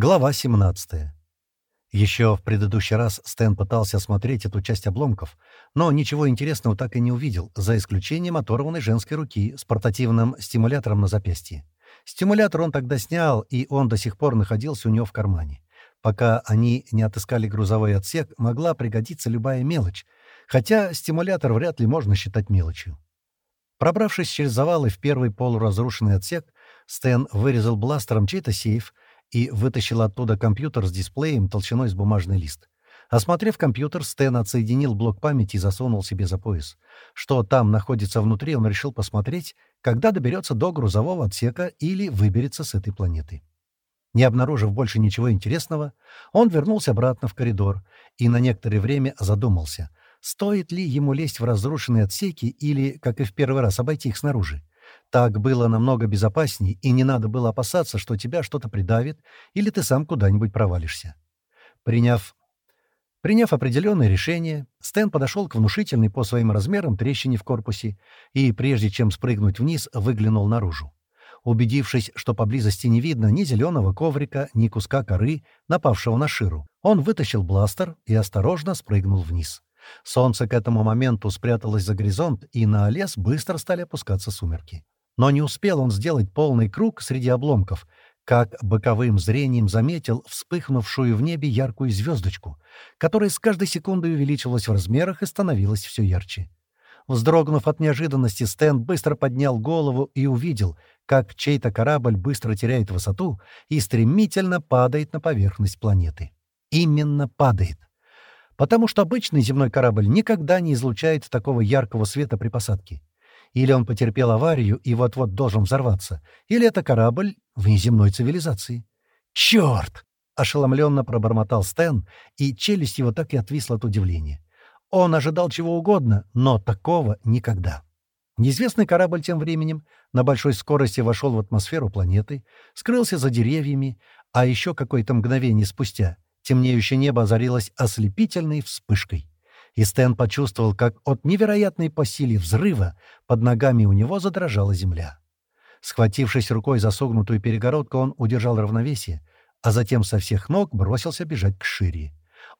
Глава 17. Еще в предыдущий раз Стэн пытался осмотреть эту часть обломков, но ничего интересного так и не увидел, за исключением оторванной женской руки с портативным стимулятором на запястье. Стимулятор он тогда снял, и он до сих пор находился у него в кармане. Пока они не отыскали грузовой отсек, могла пригодиться любая мелочь, хотя стимулятор вряд ли можно считать мелочью. Пробравшись через завалы в первый полуразрушенный отсек, Стэн вырезал бластером чей-то сейф — и вытащил оттуда компьютер с дисплеем толщиной с бумажный лист. Осмотрев компьютер, Стэн отсоединил блок памяти и засунул себе за пояс. Что там находится внутри, он решил посмотреть, когда доберется до грузового отсека или выберется с этой планеты. Не обнаружив больше ничего интересного, он вернулся обратно в коридор и на некоторое время задумался, стоит ли ему лезть в разрушенные отсеки или, как и в первый раз, обойти их снаружи. Так было намного безопасней, и не надо было опасаться, что тебя что-то придавит или ты сам куда-нибудь провалишься. Приняв, приняв определенное решение, Стэн подошел к внушительной по своим размерам трещине в корпусе и, прежде чем спрыгнуть вниз, выглянул наружу. Убедившись, что поблизости не видно ни зеленого коврика, ни куска коры, напавшего на ширу, он вытащил бластер и осторожно спрыгнул вниз. Солнце к этому моменту спряталось за горизонт, и на лес быстро стали опускаться сумерки. Но не успел он сделать полный круг среди обломков, как боковым зрением заметил вспыхнувшую в небе яркую звездочку, которая с каждой секундой увеличивалась в размерах и становилась все ярче. Вздрогнув от неожиданности, Стэн быстро поднял голову и увидел, как чей-то корабль быстро теряет высоту и стремительно падает на поверхность планеты. Именно падает. Потому что обычный земной корабль никогда не излучает такого яркого света при посадке. Или он потерпел аварию и вот-вот должен взорваться, или это корабль внеземной цивилизации. «Черт!» — ошеломленно пробормотал Стэн, и челюсть его так и отвисла от удивления. Он ожидал чего угодно, но такого никогда. Неизвестный корабль тем временем на большой скорости вошел в атмосферу планеты, скрылся за деревьями, а еще какое-то мгновение спустя темнеющее небо озарилось ослепительной вспышкой и Стэн почувствовал, как от невероятной по силе взрыва под ногами у него задрожала земля. Схватившись рукой за согнутую перегородку, он удержал равновесие, а затем со всех ног бросился бежать к Шире.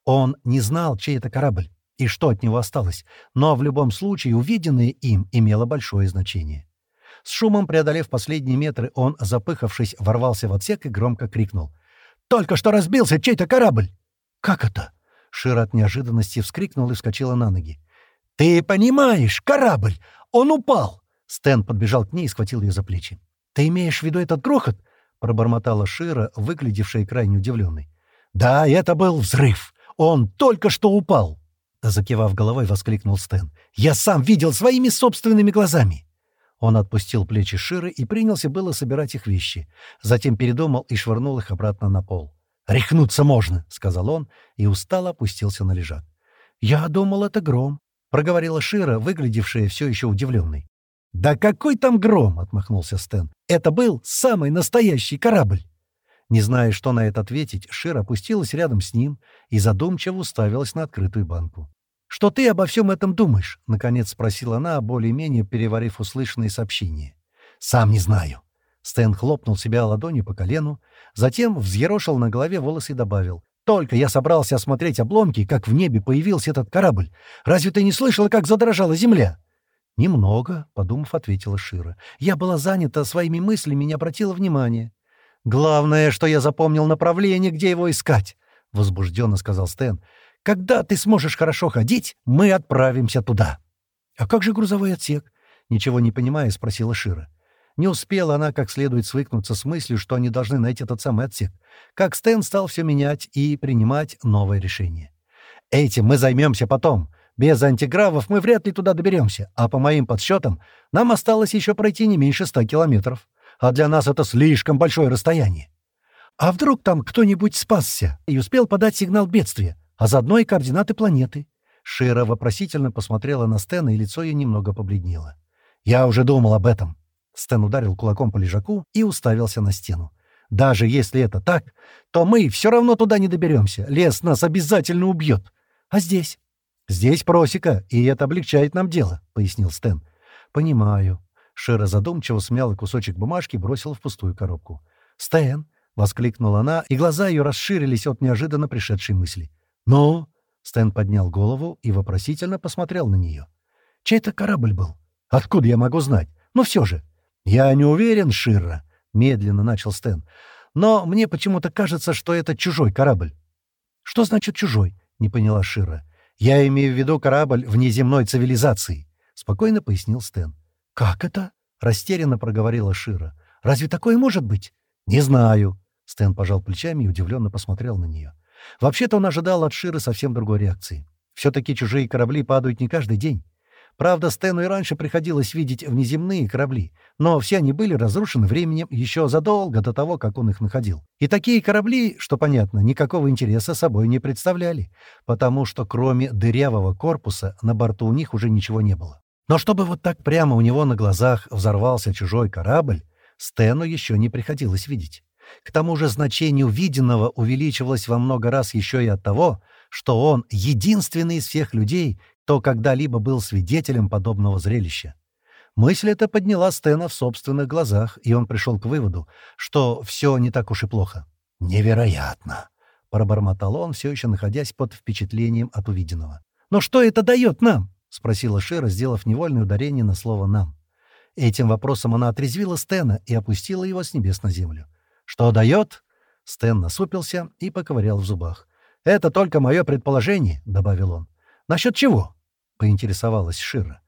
Он не знал, чей это корабль и что от него осталось, но в любом случае увиденное им имело большое значение. С шумом преодолев последние метры, он, запыхавшись, ворвался в отсек и громко крикнул. «Только что разбился чей-то корабль!» «Как это?» Шира от неожиданности вскрикнула и вскочила на ноги. «Ты понимаешь, корабль! Он упал!» Стэн подбежал к ней и схватил ее за плечи. «Ты имеешь в виду этот грохот?» — пробормотала Шира, выглядевшая крайне удивленной. «Да, это был взрыв! Он только что упал!» Закивав головой, воскликнул Стэн. «Я сам видел своими собственными глазами!» Он отпустил плечи Ширы и принялся было собирать их вещи. Затем передумал и швырнул их обратно на пол. «Рехнуться можно», — сказал он и устало опустился на лежак. «Я думал, это гром», — проговорила Шира, выглядевшая все еще удивленной. «Да какой там гром!» — отмахнулся Стэн. «Это был самый настоящий корабль!» Не зная, что на это ответить, Шира опустилась рядом с ним и задумчиво уставилась на открытую банку. «Что ты обо всем этом думаешь?» — наконец спросила она, более-менее переварив услышанные сообщения. «Сам не знаю», Стэн хлопнул себя ладонью по колену, затем взъерошил на голове волосы и добавил. «Только я собрался осмотреть обломки, как в небе появился этот корабль. Разве ты не слышала, как задрожала земля?» «Немного», — подумав, ответила Шира. «Я была занята своими мыслями и не обратила внимания». «Главное, что я запомнил направление, где его искать», — возбужденно сказал Стэн. «Когда ты сможешь хорошо ходить, мы отправимся туда». «А как же грузовой отсек?» — ничего не понимая, спросила Шира. Не успела она как следует свыкнуться с мыслью, что они должны найти этот самый отсек, как Стэн стал все менять и принимать новое решение. «Этим мы займемся потом. Без антигравов мы вряд ли туда доберемся, а по моим подсчетам нам осталось еще пройти не меньше ста километров. А для нас это слишком большое расстояние. А вдруг там кто-нибудь спасся и успел подать сигнал бедствия, а заодно и координаты планеты?» Шира вопросительно посмотрела на Стэна, и лицо ее немного побледнело. «Я уже думал об этом», Стэн ударил кулаком по лежаку и уставился на стену. «Даже если это так, то мы все равно туда не доберемся. Лес нас обязательно убьет. А здесь?» «Здесь просека, и это облегчает нам дело», — пояснил Стэн. «Понимаю». Шира задумчиво смяла кусочек бумажки и бросила в пустую коробку. «Стэн, воскликнула она, и глаза ее расширились от неожиданно пришедшей мысли. «Ну?» — Стэн поднял голову и вопросительно посмотрел на нее. «Чей это корабль был? Откуда я могу знать? Ну все же». «Я не уверен, Ширра», — медленно начал Стэн. «Но мне почему-то кажется, что это чужой корабль». «Что значит чужой?» — не поняла Шира. «Я имею в виду корабль внеземной цивилизации», — спокойно пояснил Стэн. «Как это?» — растерянно проговорила Шира. «Разве такое может быть?» «Не знаю», — Стэн пожал плечами и удивленно посмотрел на нее. Вообще-то он ожидал от Ширы совсем другой реакции. Все-таки чужие корабли падают не каждый день. Правда, Стэну и раньше приходилось видеть внеземные корабли, но все они были разрушены временем еще задолго до того, как он их находил. И такие корабли, что понятно, никакого интереса собой не представляли, потому что кроме дырявого корпуса на борту у них уже ничего не было. Но чтобы вот так прямо у него на глазах взорвался чужой корабль, Стэну еще не приходилось видеть. К тому же значение увиденного увеличивалось во много раз еще и от того, что он единственный из всех людей, кто когда-либо был свидетелем подобного зрелища. Мысль эта подняла Стэна в собственных глазах, и он пришел к выводу, что все не так уж и плохо. «Невероятно!» — пробормотал он, все еще находясь под впечатлением от увиденного. «Но что это дает нам?» — спросила Шира, сделав невольное ударение на слово «нам». Этим вопросом она отрезвила Стэна и опустила его с небес на землю. «Что дает?» Стэн насупился и поковырял в зубах. «Это только мое предположение», — добавил он. «Насчет чего?» — поинтересовалась Шира.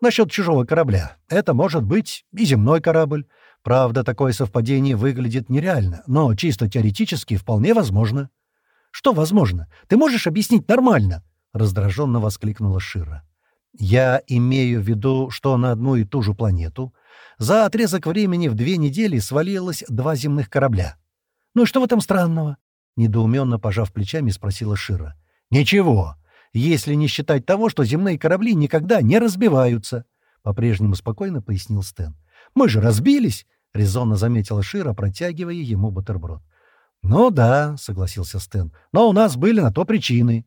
«Насчет чужого корабля. Это может быть и земной корабль. Правда, такое совпадение выглядит нереально, но чисто теоретически вполне возможно». «Что возможно? Ты можешь объяснить нормально?» — раздраженно воскликнула Шира. «Я имею в виду, что на одну и ту же планету за отрезок времени в две недели свалилось два земных корабля». «Ну и что в этом странного?» — недоуменно пожав плечами, спросила Шира. «Ничего если не считать того, что земные корабли никогда не разбиваются», — по-прежнему спокойно пояснил Стэн. «Мы же разбились», — резонно заметила Шира, протягивая ему бутерброд. «Ну да», — согласился Стэн, — «но у нас были на то причины».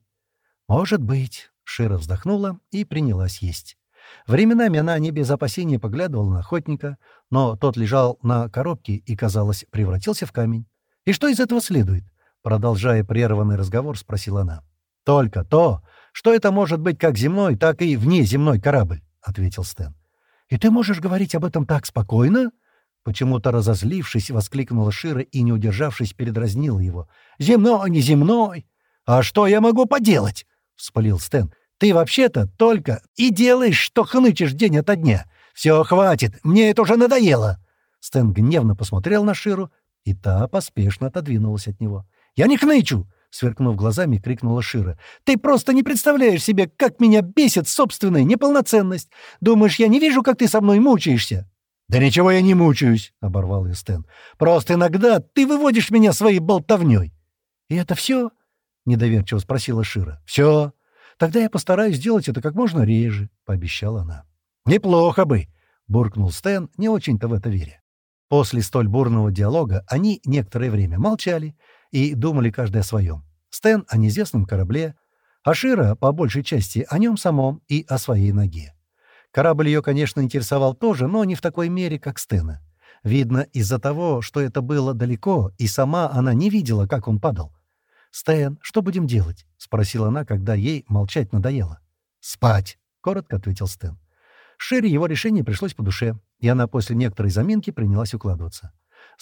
«Может быть», — Шира вздохнула и принялась есть. Временами она не без опасения поглядывала на охотника, но тот лежал на коробке и, казалось, превратился в камень. «И что из этого следует?» Продолжая прерванный разговор, спросила она. «Только то, что это может быть как земной, так и внеземной корабль», — ответил Стэн. «И ты можешь говорить об этом так спокойно?» Почему-то разозлившись, воскликнула Шира и, не удержавшись, передразнила его. «Земной, не земной! А что я могу поделать?» — вспылил Стэн. «Ты вообще-то только и делаешь, что хнычешь день ото дня. Все, хватит, мне это уже надоело!» Стэн гневно посмотрел на Ширу, и та поспешно отодвинулась от него. «Я не хнычу! Сверкнув глазами, крикнула Шира. «Ты просто не представляешь себе, как меня бесит собственная неполноценность! Думаешь, я не вижу, как ты со мной мучаешься?» «Да ничего я не мучаюсь», — оборвал ее Стэн. «Просто иногда ты выводишь меня своей болтовней». «И это все?» — недоверчиво спросила Шира. «Все. Тогда я постараюсь сделать это как можно реже», — пообещала она. «Неплохо бы», — буркнул Стэн, не очень-то в это веря. После столь бурного диалога они некоторое время молчали, и думали каждый о своем. Стэн о неизвестном корабле, а Шира, по большей части, о нем самом и о своей ноге. Корабль ее, конечно, интересовал тоже, но не в такой мере, как Стэна. Видно, из-за того, что это было далеко, и сама она не видела, как он падал. «Стэн, что будем делать?» — спросила она, когда ей молчать надоело. «Спать», — коротко ответил Стэн. Шире его решение пришлось по душе, и она после некоторой заминки принялась укладываться.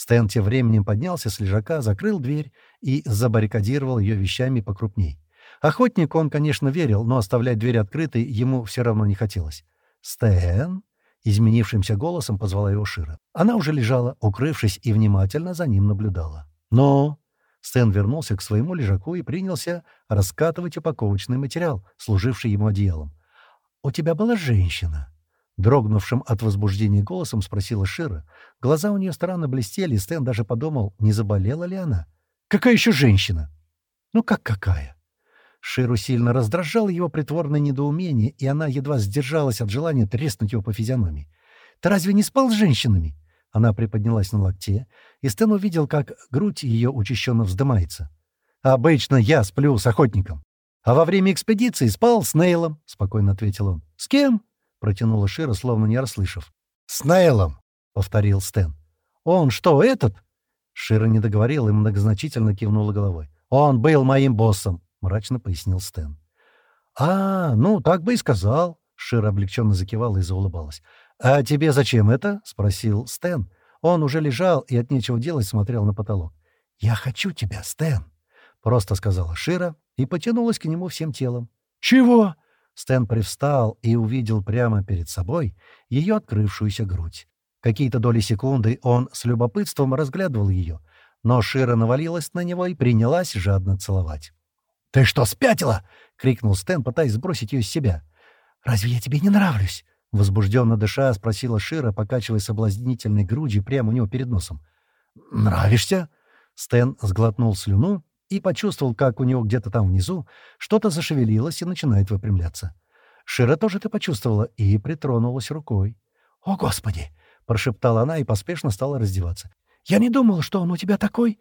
Стэн тем временем поднялся с лежака, закрыл дверь и забаррикадировал ее вещами покрупней. Охотнику он, конечно, верил, но оставлять дверь открытой ему все равно не хотелось. «Стэн?» — изменившимся голосом позвала его Шира. Она уже лежала, укрывшись, и внимательно за ним наблюдала. «Но...» Стэн вернулся к своему лежаку и принялся раскатывать упаковочный материал, служивший ему одеялом. «У тебя была женщина?» Дрогнувшим от возбуждения голосом спросила Шира. Глаза у нее странно блестели, и Стэн даже подумал, не заболела ли она. «Какая еще женщина?» «Ну как какая?» Ширу сильно раздражало его притворное недоумение, и она едва сдержалась от желания треснуть его по физиономии. «Ты разве не спал с женщинами?» Она приподнялась на локте, и Стэн увидел, как грудь ее учащенно вздымается. «Обычно я сплю с охотником. А во время экспедиции спал с Нейлом», — спокойно ответил он. «С кем?» Протянула Шира, словно не расслышав. «С Нейлом!» — повторил Стэн. «Он что, этот?» Шира не договорил и многозначительно кивнула головой. «Он был моим боссом», — мрачно пояснил Стэн. «А, ну, так бы и сказал», — Шира облегченно закивала и заулыбалась. «А тебе зачем это?» — спросил Стэн. Он уже лежал и от нечего делать смотрел на потолок. «Я хочу тебя, Стэн», — просто сказала Шира и потянулась к нему всем телом. «Чего?» Стэн привстал и увидел прямо перед собой ее открывшуюся грудь. Какие-то доли секунды он с любопытством разглядывал ее, но Шира навалилась на него и принялась жадно целовать. «Ты что, спятила?» — крикнул Стэн, пытаясь сбросить ее с себя. «Разве я тебе не нравлюсь?» — возбужденно дыша спросила Шира, покачивая соблазнительной грудью прямо у него перед носом. «Нравишься?» Стэн сглотнул слюну и почувствовал, как у него где-то там внизу что-то зашевелилось и начинает выпрямляться. Шира тоже это почувствовала и притронулась рукой. «О, Господи!» — прошептала она и поспешно стала раздеваться. «Я не думала, что он у тебя такой...»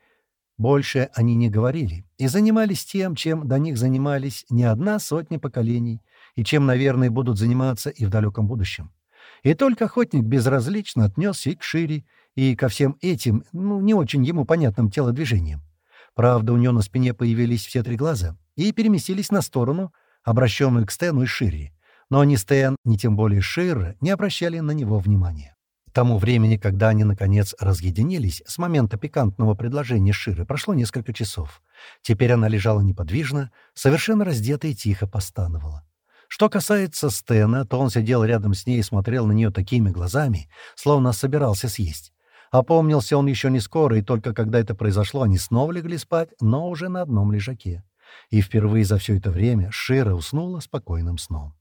Больше они не говорили и занимались тем, чем до них занимались не одна сотня поколений, и чем, наверное, будут заниматься и в далеком будущем. И только охотник безразлично отнесся и к Шире, и ко всем этим, ну, не очень ему понятным телодвижениям. Правда, у него на спине появились все три глаза и переместились на сторону, обращенную к Стэну и Шире. Но ни Стэн, ни тем более Шира не обращали на него внимания. К тому времени, когда они, наконец, разъединились, с момента пикантного предложения Ширы прошло несколько часов. Теперь она лежала неподвижно, совершенно раздетая и тихо постановала. Что касается Стэна, то он сидел рядом с ней и смотрел на нее такими глазами, словно собирался съесть. Опомнился он еще не скоро, и только когда это произошло, они снова легли спать, но уже на одном лежаке. И впервые за все это время Шира уснула спокойным сном.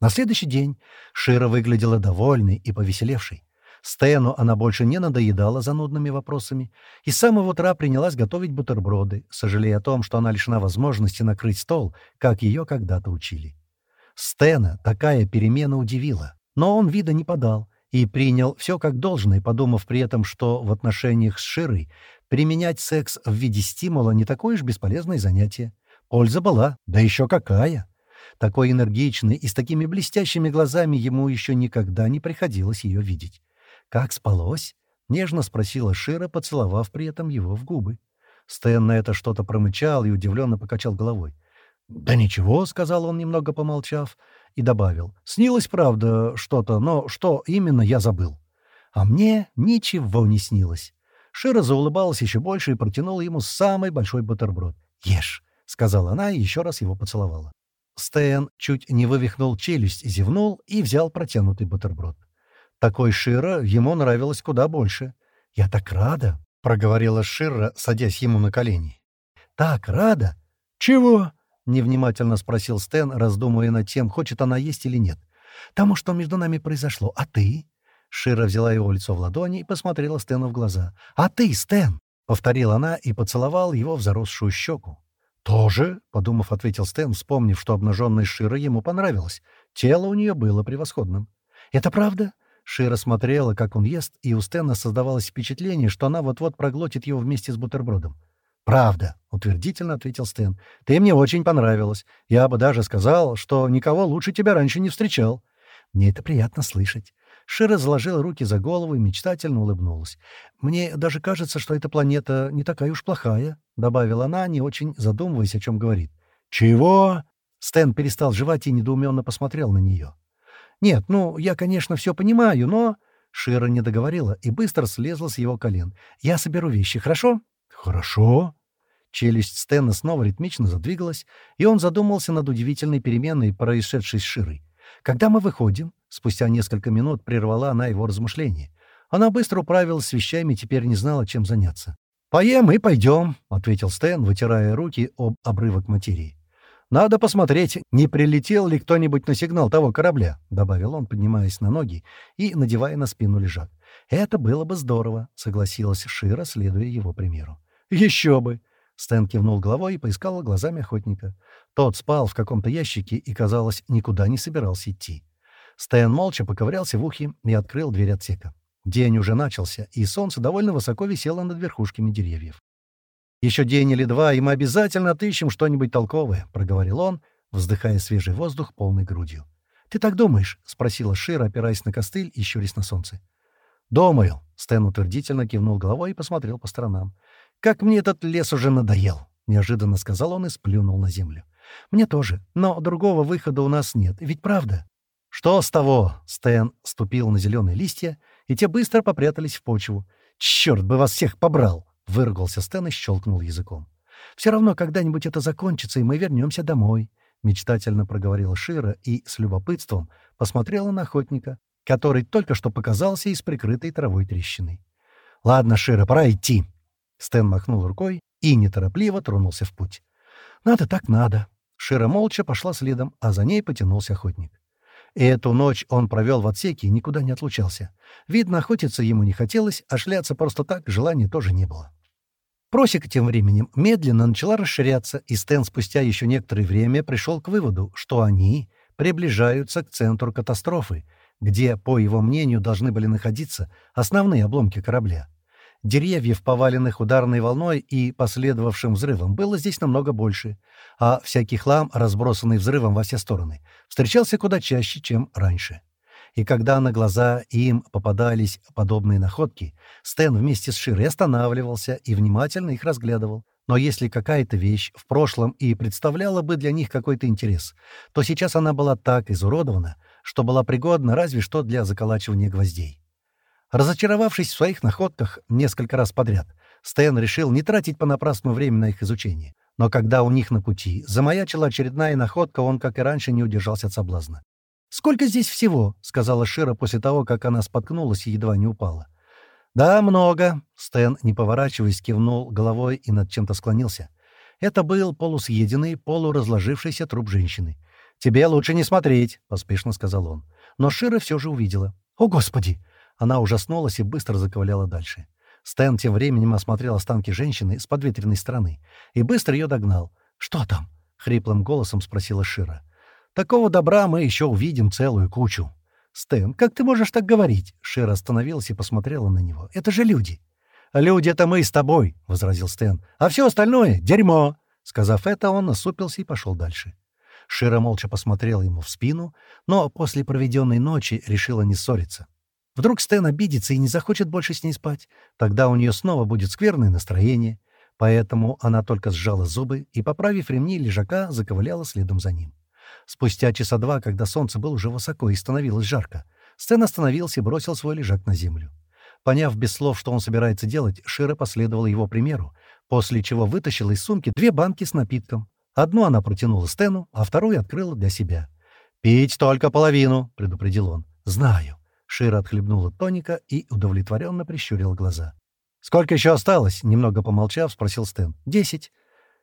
На следующий день Шира выглядела довольной и повеселевшей. Стэну она больше не надоедала занудными вопросами, и с самого утра принялась готовить бутерброды, сожалея о том, что она лишена возможности накрыть стол, как ее когда-то учили. Стэна такая перемена удивила, но он вида не подал, и принял все как должное, подумав при этом, что в отношениях с Широй применять секс в виде стимула не такое уж бесполезное занятие. Польза была, да еще какая! Такой энергичный и с такими блестящими глазами ему еще никогда не приходилось ее видеть. «Как спалось?» — нежно спросила Шира, поцеловав при этом его в губы. Стэн на это что-то промычал и удивленно покачал головой. «Да ничего», — сказал он, немного помолчав, и добавил. «Снилось, правда, что-то, но что именно, я забыл». А мне ничего не снилось. Шира заулыбалась еще больше и протянула ему самый большой бутерброд. «Ешь», — сказала она и еще раз его поцеловала. Стэн чуть не вывихнул челюсть, зевнул и взял протянутый бутерброд. Такой Шира ему нравилось куда больше. «Я так рада», — проговорила Шира, садясь ему на колени. «Так рада?» «Чего?» — невнимательно спросил Стэн, раздумывая над тем, хочет она есть или нет. «Тому, что между нами произошло. А ты?» Шира взяла его лицо в ладони и посмотрела Стэну в глаза. «А ты, Стэн?» — повторила она и поцеловал его в заросшую щеку. «Тоже?» — подумав, ответил Стэн, вспомнив, что обнаженная Шира ему понравилась. Тело у нее было превосходным. «Это правда?» Шира смотрела, как он ест, и у Стэна создавалось впечатление, что она вот-вот проглотит его вместе с бутербродом. «Правда», — утвердительно ответил Стэн. «Ты мне очень понравилась. Я бы даже сказал, что никого лучше тебя раньше не встречал». «Мне это приятно слышать». Шира заложила руки за голову и мечтательно улыбнулась. «Мне даже кажется, что эта планета не такая уж плохая», — добавила она, не очень задумываясь, о чем говорит. «Чего?» Стэн перестал жевать и недоуменно посмотрел на нее. «Нет, ну, я, конечно, все понимаю, но...» Шира не договорила и быстро слезла с его колен. «Я соберу вещи, хорошо?» «Хорошо». Челюсть Стэна снова ритмично задвигалась, и он задумался над удивительной переменой, происшедшей с Широй. «Когда мы выходим?» Спустя несколько минут прервала она его размышления. Она быстро управилась с вещами и теперь не знала, чем заняться. «Поем и пойдем», — ответил Стэн, вытирая руки об обрывок материи. «Надо посмотреть, не прилетел ли кто-нибудь на сигнал того корабля», — добавил он, поднимаясь на ноги и надевая на спину лежак. «Это было бы здорово», — согласилась Шира, следуя его примеру. «Еще бы!» Стэн кивнул головой и поискал глазами охотника. Тот спал в каком-то ящике и, казалось, никуда не собирался идти. Стэн молча поковырялся в ухе и открыл дверь отсека. День уже начался, и солнце довольно высоко висело над верхушками деревьев. «Еще день или два, и мы обязательно отыщем что-нибудь толковое», — проговорил он, вздыхая свежий воздух полной грудью. «Ты так думаешь?» — спросила Шира, опираясь на костыль и щурясь на солнце. «Думаю», — Стэн утвердительно кивнул головой и посмотрел по сторонам. «Как мне этот лес уже надоел», — неожиданно сказал он и сплюнул на землю. «Мне тоже, но другого выхода у нас нет, ведь правда?» «Что с того?» — Стэн ступил на зеленые листья, и те быстро попрятались в почву. «Черт бы вас всех побрал!» — выругался Стэн и щелкнул языком. «Все равно когда-нибудь это закончится, и мы вернемся домой», — мечтательно проговорила Шира и с любопытством посмотрела на охотника, который только что показался из прикрытой травой трещины. «Ладно, Шира, пора идти!» Стэн махнул рукой и неторопливо тронулся в путь. «Надо так надо». Шира молча пошла следом, а за ней потянулся охотник. И эту ночь он провел в отсеке и никуда не отлучался. Видно, охотиться ему не хотелось, а шляться просто так желания тоже не было. Просека тем временем медленно начала расширяться, и Стэн спустя еще некоторое время пришел к выводу, что они приближаются к центру катастрофы, где, по его мнению, должны были находиться основные обломки корабля. Деревьев, поваленных ударной волной и последовавшим взрывом, было здесь намного больше, а всякий хлам, разбросанный взрывом во все стороны, встречался куда чаще, чем раньше. И когда на глаза им попадались подобные находки, Стэн вместе с Широй останавливался и внимательно их разглядывал. Но если какая-то вещь в прошлом и представляла бы для них какой-то интерес, то сейчас она была так изуродована, что была пригодна разве что для заколачивания гвоздей. Разочаровавшись в своих находках несколько раз подряд, Стэн решил не тратить понапрасну время на их изучение. Но когда у них на пути замаячила очередная находка, он, как и раньше, не удержался от соблазна. «Сколько здесь всего?» — сказала Шира после того, как она споткнулась и едва не упала. «Да, много», — Стэн, не поворачиваясь, кивнул головой и над чем-то склонился. Это был полусъеденный, полуразложившийся труп женщины. «Тебе лучше не смотреть», — поспешно сказал он. Но Шира все же увидела. «О, Господи!» Она ужаснулась и быстро заковыляла дальше. Стэн тем временем осмотрел останки женщины с подветренной стороны и быстро ее догнал. «Что там?» — хриплым голосом спросила Шира. «Такого добра мы еще увидим целую кучу». «Стэн, как ты можешь так говорить?» Шира остановилась и посмотрела на него. «Это же люди». «Люди — это мы с тобой», — возразил Стэн. «А все остальное — дерьмо». Сказав это, он насупился и пошел дальше. Шира молча посмотрела ему в спину, но после проведенной ночи решила не ссориться. Вдруг Стэн обидится и не захочет больше с ней спать. Тогда у нее снова будет скверное настроение. Поэтому она только сжала зубы и, поправив ремни лежака, заковыляла следом за ним. Спустя часа два, когда солнце было уже высоко и становилось жарко, Стэн остановился и бросил свой лежак на землю. Поняв без слов, что он собирается делать, Шира последовала его примеру, после чего вытащила из сумки две банки с напитком. Одну она протянула Стэну, а вторую открыла для себя. «Пить только половину», — предупредил он. «Знаю». Шира отхлебнула тоника и удовлетворенно прищурила глаза. «Сколько еще осталось?» — немного помолчав, спросил Стэн. «Десять».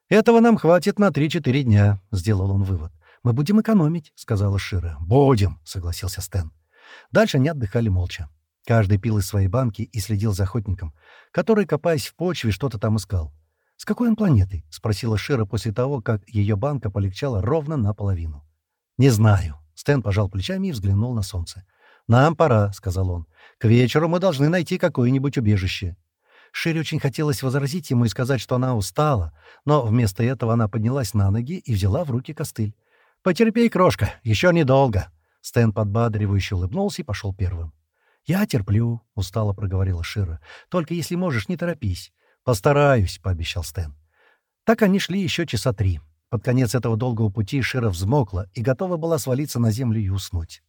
«Этого нам хватит на три-четыре дня», — сделал он вывод. «Мы будем экономить», — сказала Шира. «Будем», — согласился Стэн. Дальше они отдыхали молча. Каждый пил из своей банки и следил за охотником, который, копаясь в почве, что-то там искал. «С какой он планеты?» — спросила Шира после того, как ее банка полегчала ровно наполовину. «Не знаю». Стэн пожал плечами и взглянул на солнце. «Нам пора», — сказал он. «К вечеру мы должны найти какое-нибудь убежище». Шире очень хотелось возразить ему и сказать, что она устала, но вместо этого она поднялась на ноги и взяла в руки костыль. «Потерпей, крошка, еще недолго». Стэн подбадривающе улыбнулся и пошел первым. «Я терплю», — устало проговорила Шира. «Только если можешь, не торопись». «Постараюсь», — пообещал Стэн. Так они шли еще часа три. Под конец этого долгого пути Шира взмокла и готова была свалиться на землю и уснуть.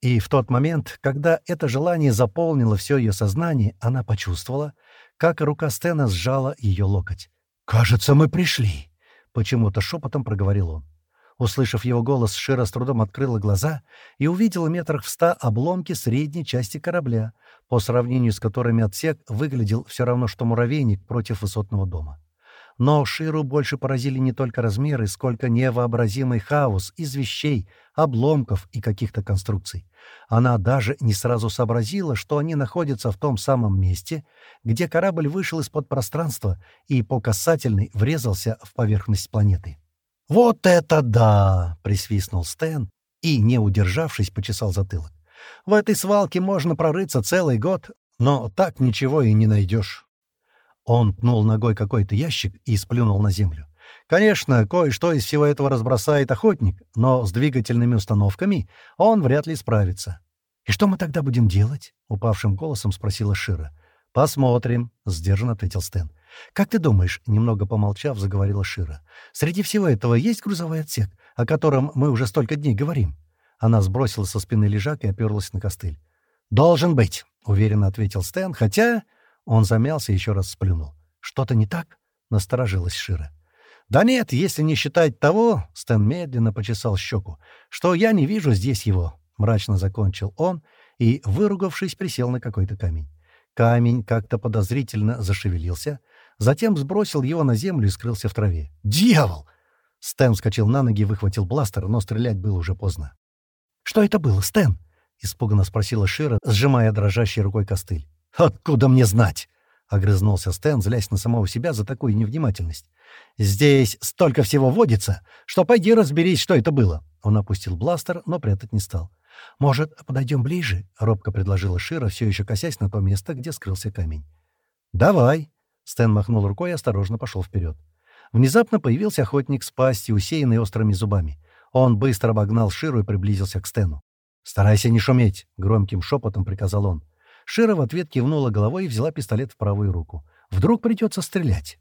И в тот момент, когда это желание заполнило все ее сознание, она почувствовала, как рука Стена сжала ее локоть. «Кажется, мы пришли», — почему-то шепотом проговорил он. Услышав его голос, Шира с трудом открыла глаза и увидела метрах в ста обломки средней части корабля, по сравнению с которыми отсек выглядел все равно, что муравейник против высотного дома. Но Ширу больше поразили не только размеры, сколько невообразимый хаос из вещей, обломков и каких-то конструкций. Она даже не сразу сообразила, что они находятся в том самом месте, где корабль вышел из-под пространства и по касательной врезался в поверхность планеты. «Вот это да!» — присвистнул Стэн и, не удержавшись, почесал затылок. «В этой свалке можно прорыться целый год, но так ничего и не найдешь». Он пнул ногой какой-то ящик и сплюнул на землю. Конечно, кое-что из всего этого разбросает охотник, но с двигательными установками он вряд ли справится. «И что мы тогда будем делать?» — упавшим голосом спросила Шира. «Посмотрим», — сдержанно ответил Стэн. «Как ты думаешь?» — немного помолчав, заговорила Шира. «Среди всего этого есть грузовой отсек, о котором мы уже столько дней говорим?» Она сбросила со спины лежак и оперлась на костыль. «Должен быть», — уверенно ответил Стэн, хотя... Он замялся и еще раз сплюнул. «Что-то не так?» — насторожилась Шира. «Да нет, если не считать того...» — Стэн медленно почесал щеку. «Что я не вижу здесь его», — мрачно закончил он и, выругавшись, присел на какой-то камень. Камень как-то подозрительно зашевелился, затем сбросил его на землю и скрылся в траве. «Дьявол!» Стэн вскочил на ноги выхватил бластер, но стрелять было уже поздно. «Что это было, Стэн?» — испуганно спросила Шира, сжимая дрожащей рукой костыль. «Откуда мне знать?» — огрызнулся Стэн, злясь на самого себя за такую невнимательность. «Здесь столько всего водится, что пойди разберись, что это было». Он опустил бластер, но прятать не стал. «Может, подойдем ближе?» — робко предложила Шира, все еще косясь на то место, где скрылся камень. «Давай!» — Стэн махнул рукой и осторожно пошел вперед. Внезапно появился охотник с пастью, усеянной острыми зубами. Он быстро обогнал Ширу и приблизился к Стэну. «Старайся не шуметь!» — громким шепотом приказал он. Шира в ответ кивнула головой и взяла пистолет в правую руку. «Вдруг придется стрелять?»